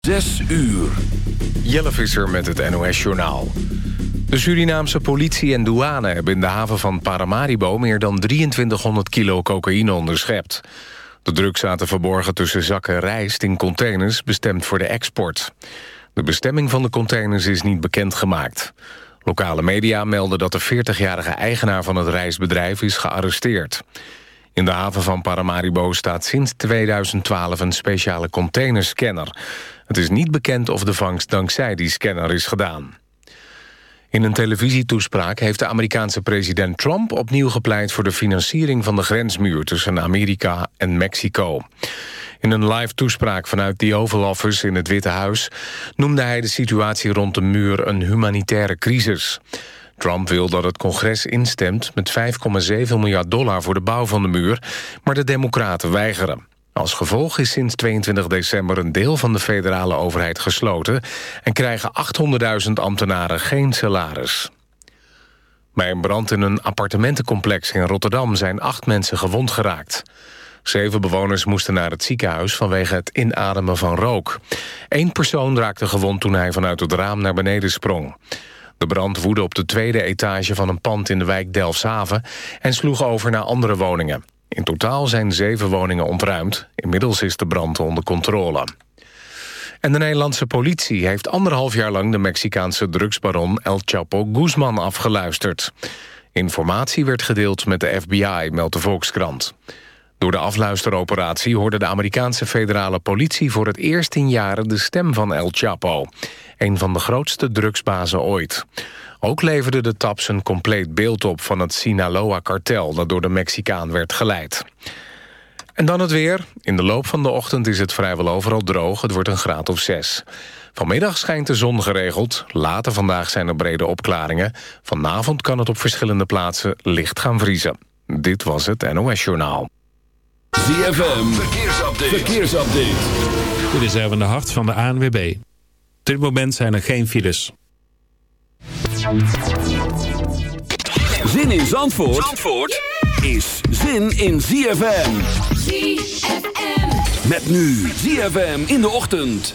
Zes uur. Jelle Visser met het NOS-journaal. De Surinaamse politie en douane hebben in de haven van Paramaribo... meer dan 2300 kilo cocaïne onderschept. De drugs zaten verborgen tussen zakken rijst in containers... bestemd voor de export. De bestemming van de containers is niet bekendgemaakt. Lokale media melden dat de 40-jarige eigenaar van het reisbedrijf is gearresteerd. In de haven van Paramaribo staat sinds 2012 een speciale containerscanner. Het is niet bekend of de vangst dankzij die scanner is gedaan. In een televisietoespraak heeft de Amerikaanse president Trump... opnieuw gepleit voor de financiering van de grensmuur... tussen Amerika en Mexico. In een live toespraak vanuit the Oval Office in het Witte Huis... noemde hij de situatie rond de muur een humanitaire crisis. Trump wil dat het congres instemt met 5,7 miljard dollar voor de bouw van de muur... maar de democraten weigeren. Als gevolg is sinds 22 december een deel van de federale overheid gesloten... en krijgen 800.000 ambtenaren geen salaris. Bij een brand in een appartementencomplex in Rotterdam... zijn acht mensen gewond geraakt. Zeven bewoners moesten naar het ziekenhuis vanwege het inademen van rook. Eén persoon raakte gewond toen hij vanuit het raam naar beneden sprong. De brand woedde op de tweede etage van een pand in de wijk Delfshaven... en sloeg over naar andere woningen. In totaal zijn zeven woningen ontruimd. Inmiddels is de brand onder controle. En de Nederlandse politie heeft anderhalf jaar lang... de Mexicaanse drugsbaron El Chapo Guzman afgeluisterd. Informatie werd gedeeld met de FBI, meldt de Volkskrant. Door de afluisteroperatie hoorde de Amerikaanse federale politie... voor het eerst in jaren de stem van El Chapo. Een van de grootste drugsbazen ooit. Ook leverde de TAPS een compleet beeld op van het Sinaloa-kartel... dat door de Mexicaan werd geleid. En dan het weer. In de loop van de ochtend is het vrijwel overal droog. Het wordt een graad of zes. Vanmiddag schijnt de zon geregeld. Later vandaag zijn er brede opklaringen. Vanavond kan het op verschillende plaatsen licht gaan vriezen. Dit was het NOS Journaal. ZFM, verkeersupdate. verkeersupdate. Dit is even de hart van de ANWB. Op dit moment zijn er geen files. Zin in Zandvoort, Zandvoort is zin in ZFM. ZFM. Met nu ZFM in de ochtend.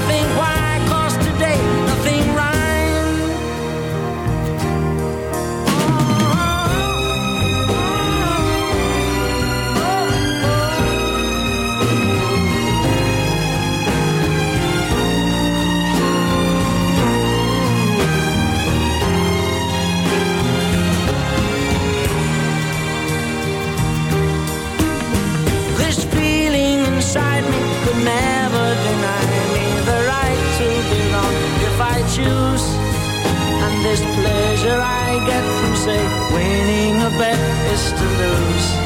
never deny me the right to belong if I choose. And this pleasure I get from, say, winning a bet is to lose.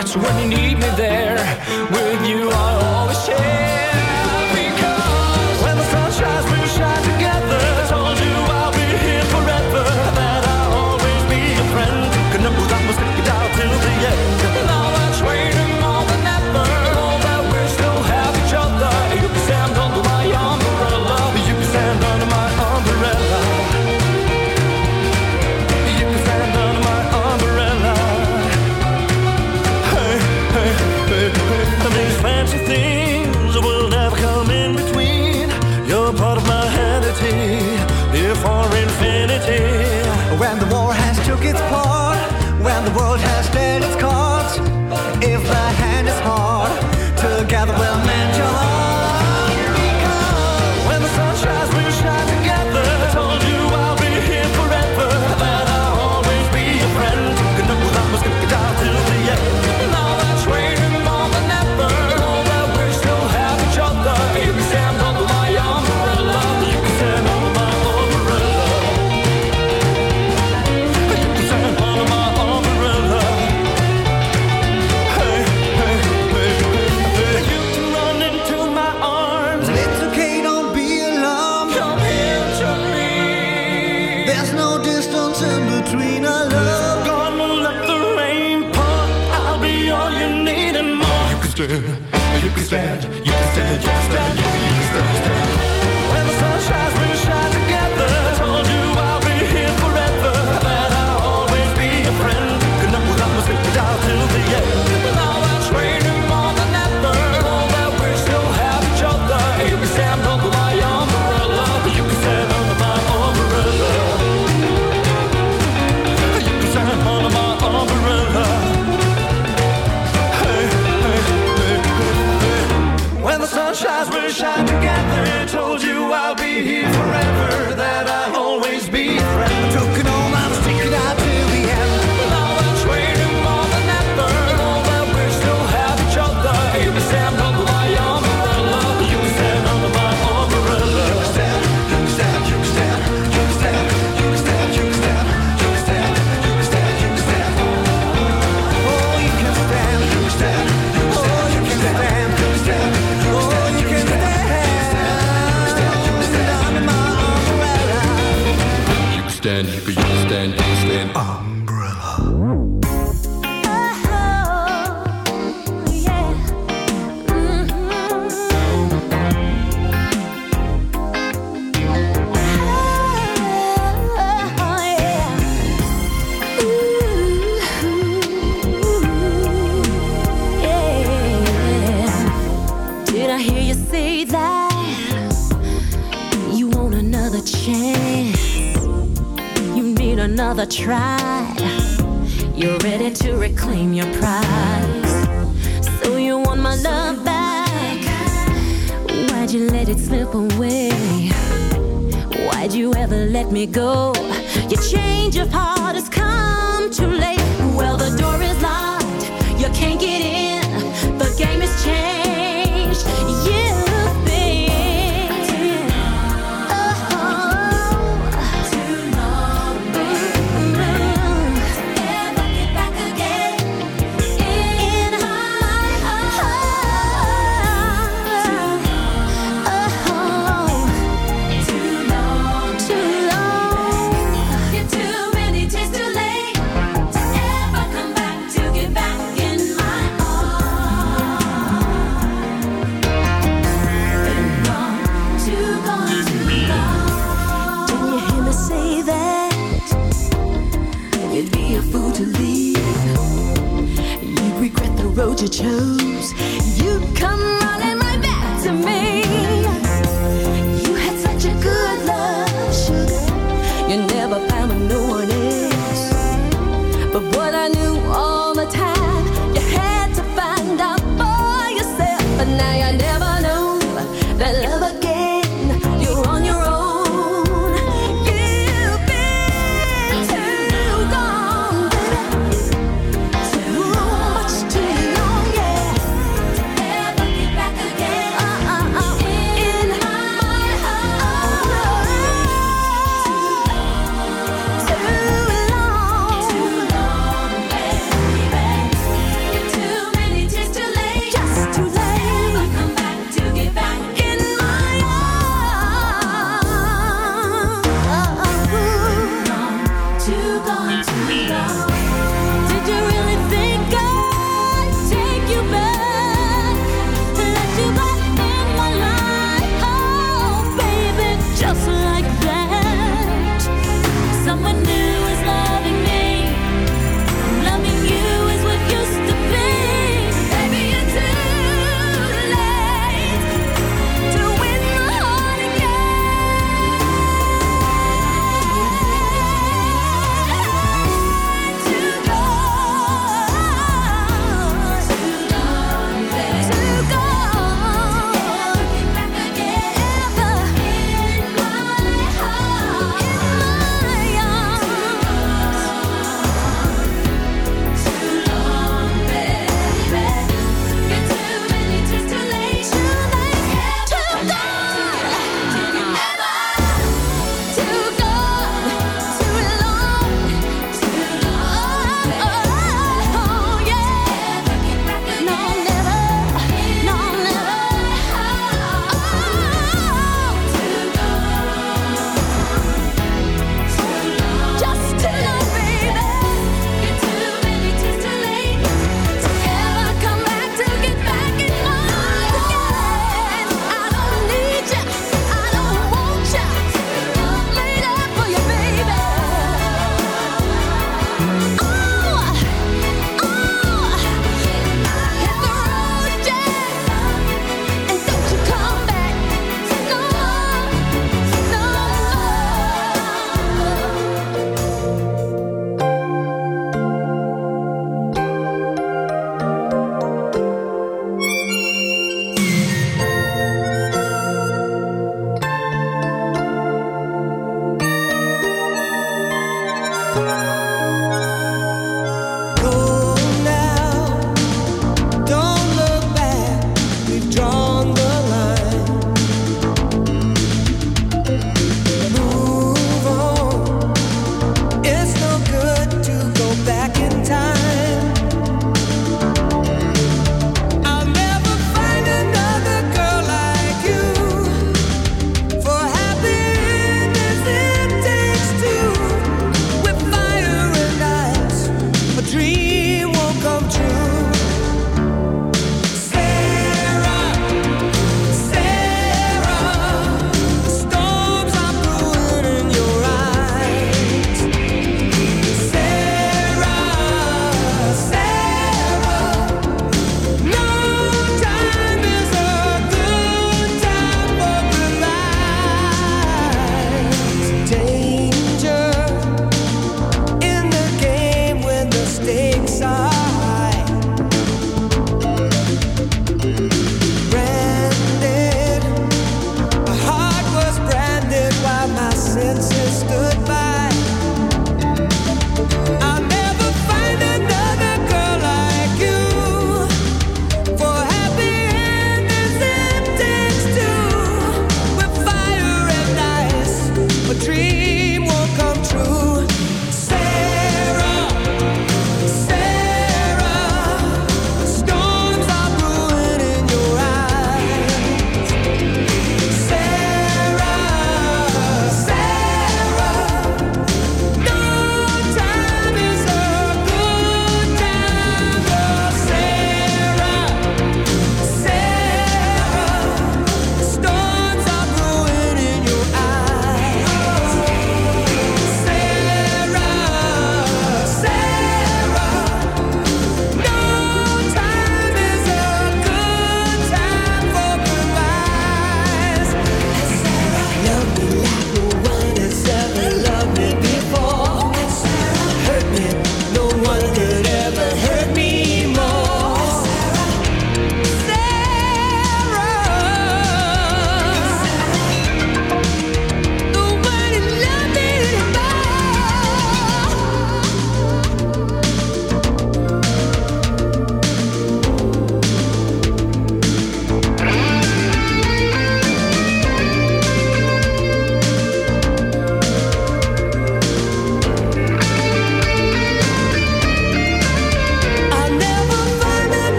That's when you need me there. With you, I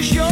And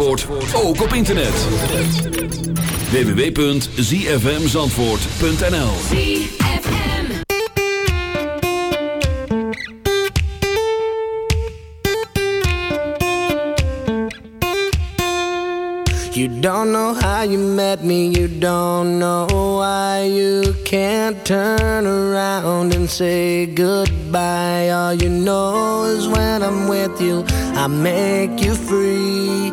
Zandvoort ook op internet. www.zfmzandvoort.nl You don't know how you met me, you don't know why you can't turn around and say goodbye. All you know is when I'm with you, I make you free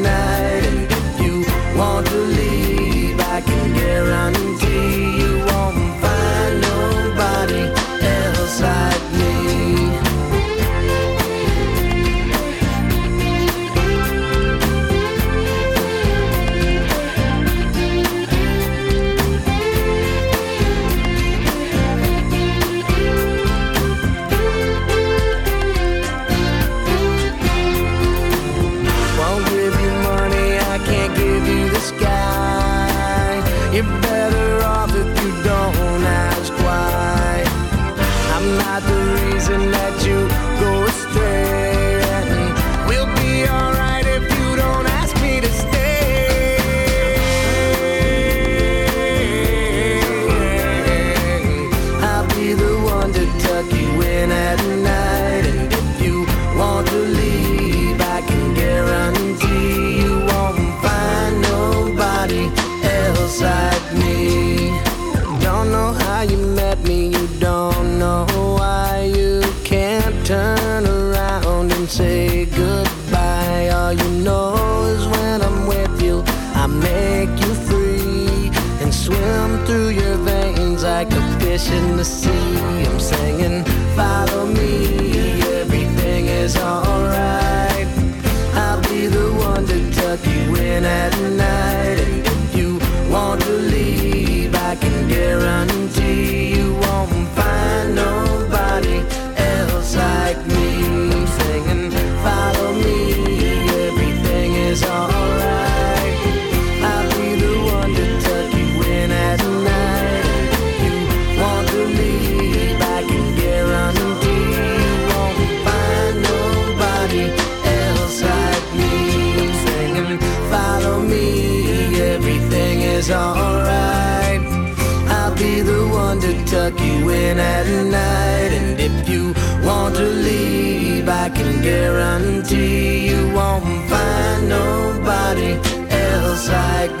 Follow me. Everything is alright. I'll be the one to tuck you in at night. And if you want to leave, I can guarantee you won't find nobody else like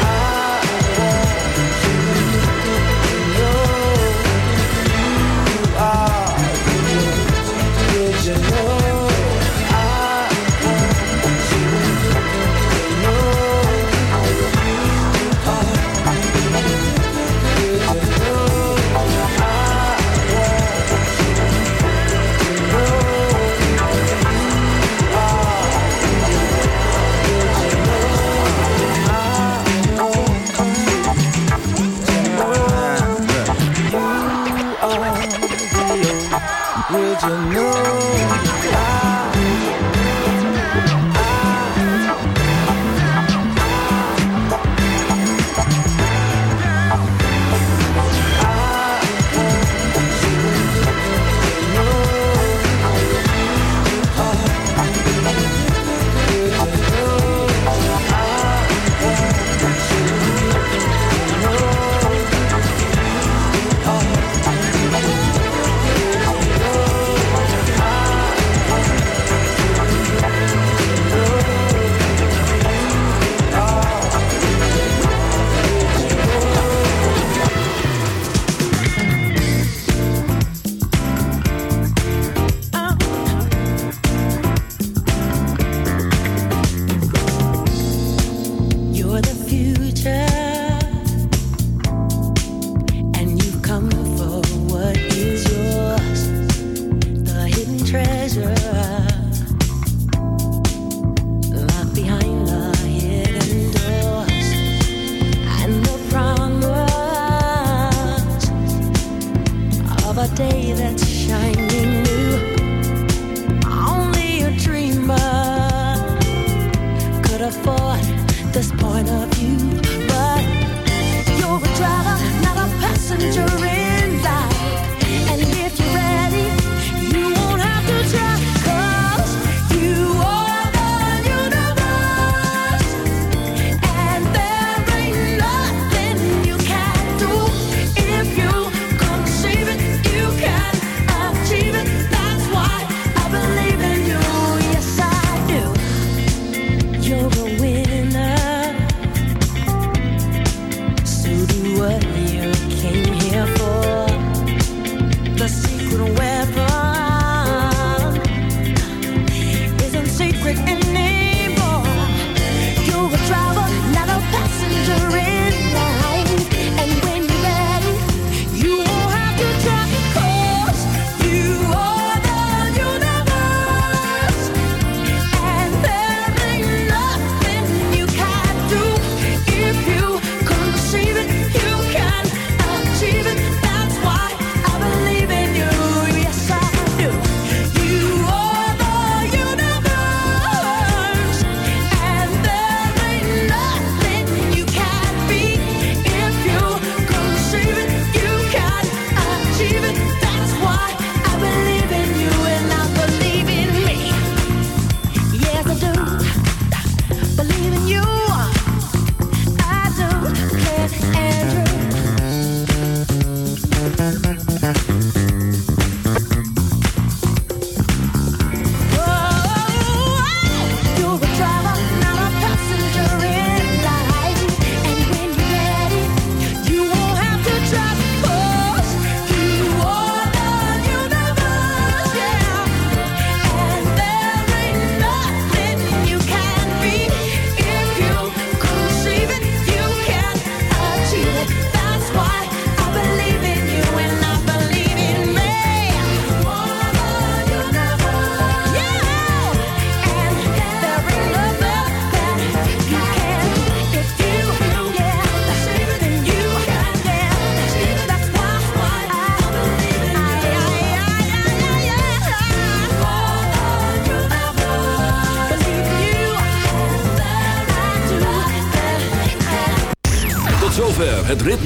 No. know